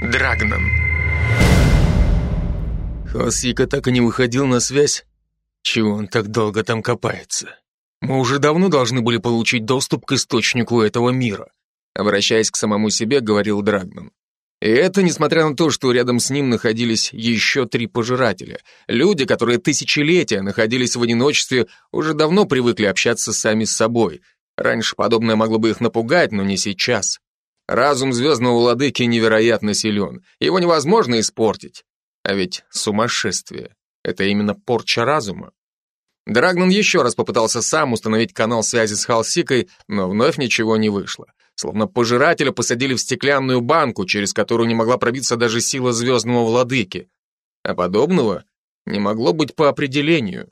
Драгнан. Хосика так и не выходил на связь. Чего он так долго там копается? Мы уже давно должны были получить доступ к источнику этого мира. Обращаясь к самому себе, говорил Драгнан. И это несмотря на то, что рядом с ним находились еще три пожирателя. Люди, которые тысячелетия находились в одиночестве, уже давно привыкли общаться сами с собой. Раньше подобное могло бы их напугать, но не сейчас. Разум звездного владыки невероятно силен. Его невозможно испортить. А ведь сумасшествие — это именно порча разума. Драгнан еще раз попытался сам установить канал связи с Халсикой, но вновь ничего не вышло. Словно пожирателя посадили в стеклянную банку, через которую не могла пробиться даже сила звездного владыки. А подобного не могло быть по определению.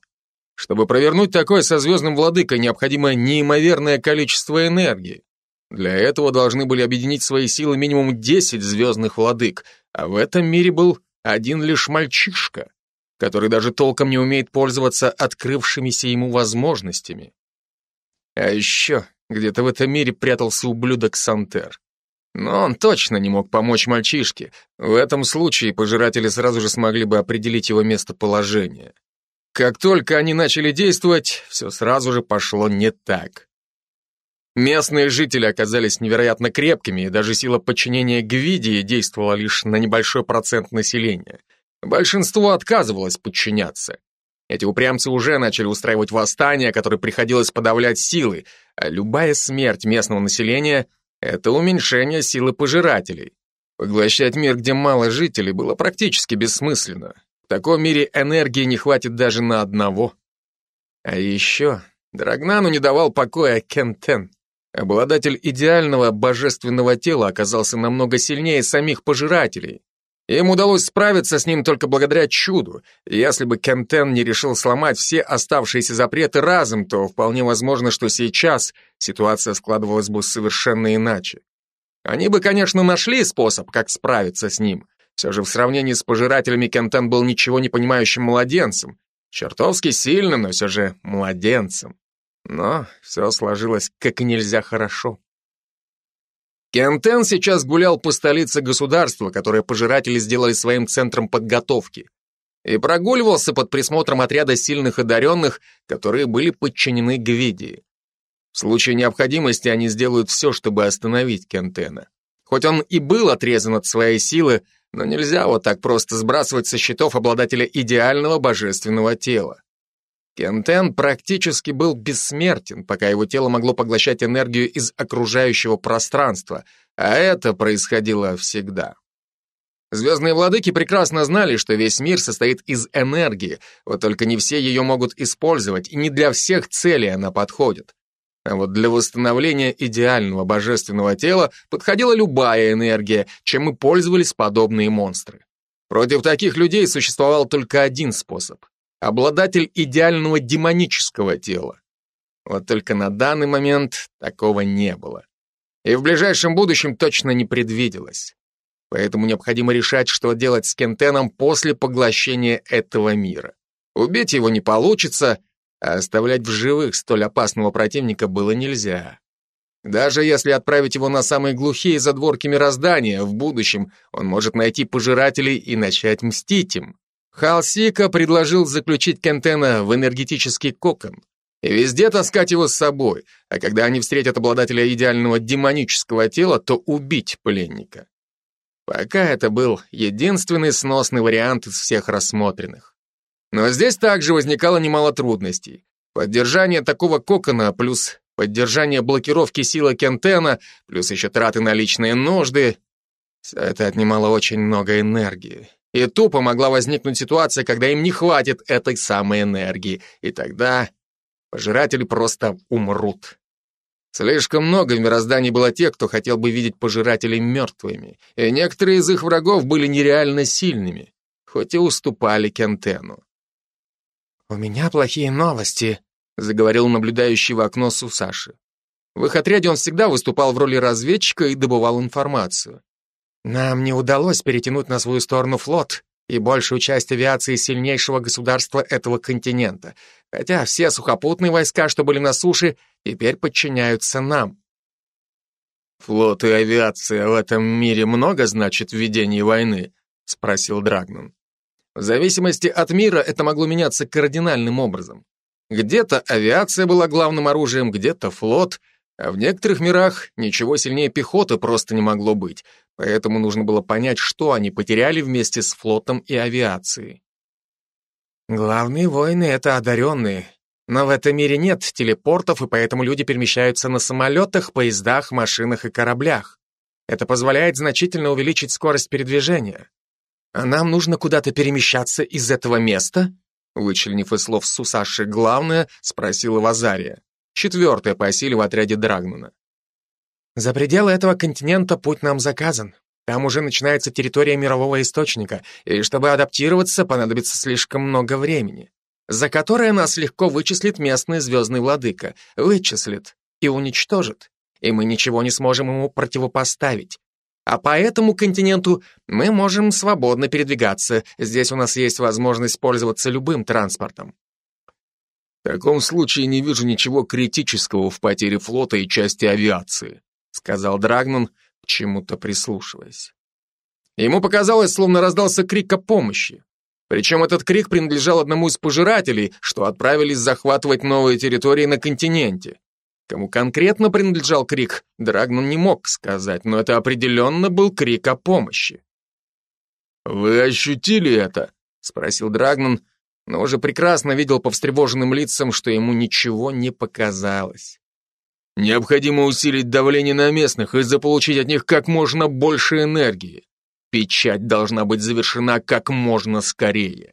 Чтобы провернуть такое со звездным владыкой, необходимо неимоверное количество энергии. Для этого должны были объединить свои силы минимум 10 звездных владык, а в этом мире был один лишь мальчишка, который даже толком не умеет пользоваться открывшимися ему возможностями. А еще где-то в этом мире прятался ублюдок Сантер. Но он точно не мог помочь мальчишке. В этом случае пожиратели сразу же смогли бы определить его местоположение. Как только они начали действовать, все сразу же пошло не так. Местные жители оказались невероятно крепкими, и даже сила подчинения Гвидии действовала лишь на небольшой процент населения. Большинство отказывалось подчиняться. Эти упрямцы уже начали устраивать восстания, которые приходилось подавлять силой, а любая смерть местного населения — это уменьшение силы пожирателей. Поглощать мир, где мало жителей, было практически бессмысленно. В таком мире энергии не хватит даже на одного. А еще Драгнану не давал покоя Кентен. Обладатель идеального божественного тела оказался намного сильнее самих пожирателей. Им удалось справиться с ним только благодаря чуду. Если бы Кентен не решил сломать все оставшиеся запреты разом, то вполне возможно, что сейчас ситуация складывалась бы совершенно иначе. Они бы, конечно, нашли способ, как справиться с ним. Все же в сравнении с пожирателями Кентен был ничего не понимающим младенцем. Чертовски сильным, но все же младенцем. Но все сложилось как нельзя хорошо. Кентен сейчас гулял по столице государства, которое пожиратели сделали своим центром подготовки, и прогуливался под присмотром отряда сильных одаренных, которые были подчинены Гвидии. В случае необходимости они сделают все, чтобы остановить Кентена. Хоть он и был отрезан от своей силы, но нельзя вот так просто сбрасывать со счетов обладателя идеального божественного тела. Кентен практически был бессмертен, пока его тело могло поглощать энергию из окружающего пространства, а это происходило всегда. Звездные владыки прекрасно знали, что весь мир состоит из энергии, вот только не все ее могут использовать, и не для всех целей она подходит. А вот для восстановления идеального божественного тела подходила любая энергия, чем и пользовались подобные монстры. Против таких людей существовал только один способ обладатель идеального демонического тела. Вот только на данный момент такого не было. И в ближайшем будущем точно не предвиделось. Поэтому необходимо решать, что делать с Кентеном после поглощения этого мира. Убить его не получится, а оставлять в живых столь опасного противника было нельзя. Даже если отправить его на самые глухие задворки мироздания, в будущем он может найти пожирателей и начать мстить им. Халсика предложил заключить Кентена в энергетический кокон и везде таскать его с собой, а когда они встретят обладателя идеального демонического тела, то убить пленника. Пока это был единственный сносный вариант из всех рассмотренных. Но здесь также возникало немало трудностей. Поддержание такого кокона плюс поддержание блокировки силы Кентена, плюс еще траты на личные нужды. Все это отнимало очень много энергии. И тупо могла возникнуть ситуация, когда им не хватит этой самой энергии, и тогда пожиратели просто умрут. Слишком много в мироздании было тех, кто хотел бы видеть пожирателей мертвыми, и некоторые из их врагов были нереально сильными, хоть и уступали Кентену. «У меня плохие новости», — заговорил наблюдающий в окно Сусаши. В их отряде он всегда выступал в роли разведчика и добывал информацию. Нам не удалось перетянуть на свою сторону флот и большую часть авиации сильнейшего государства этого континента, хотя все сухопутные войска, что были на суше, теперь подчиняются нам. «Флот и авиация в этом мире много значит в ведении войны?» — спросил Драгнан. В зависимости от мира это могло меняться кардинальным образом. Где-то авиация была главным оружием, где-то флот, а в некоторых мирах ничего сильнее пехоты просто не могло быть, поэтому нужно было понять, что они потеряли вместе с флотом и авиацией. Главные воины — это одаренные, но в этом мире нет телепортов, и поэтому люди перемещаются на самолетах, поездах, машинах и кораблях. Это позволяет значительно увеличить скорость передвижения. «А нам нужно куда-то перемещаться из этого места?» Вычленив из слов Сусаши главное, спросила Вазария, четвертая по силе в отряде Драгнуна. «За пределы этого континента путь нам заказан. Там уже начинается территория мирового источника, и чтобы адаптироваться, понадобится слишком много времени, за которое нас легко вычислит местный звездный владыка, вычислит и уничтожит, и мы ничего не сможем ему противопоставить. А по этому континенту мы можем свободно передвигаться. Здесь у нас есть возможность пользоваться любым транспортом. В таком случае не вижу ничего критического в потере флота и части авиации, сказал Драгнан, к чему-то прислушиваясь. Ему показалось, словно раздался крик о помощи. Причем этот крик принадлежал одному из пожирателей, что отправились захватывать новые территории на континенте. Кому конкретно принадлежал крик, Драгман не мог сказать, но это определенно был крик о помощи. «Вы ощутили это?» — спросил Драгман, но уже прекрасно видел по встревоженным лицам, что ему ничего не показалось. «Необходимо усилить давление на местных и заполучить от них как можно больше энергии. Печать должна быть завершена как можно скорее».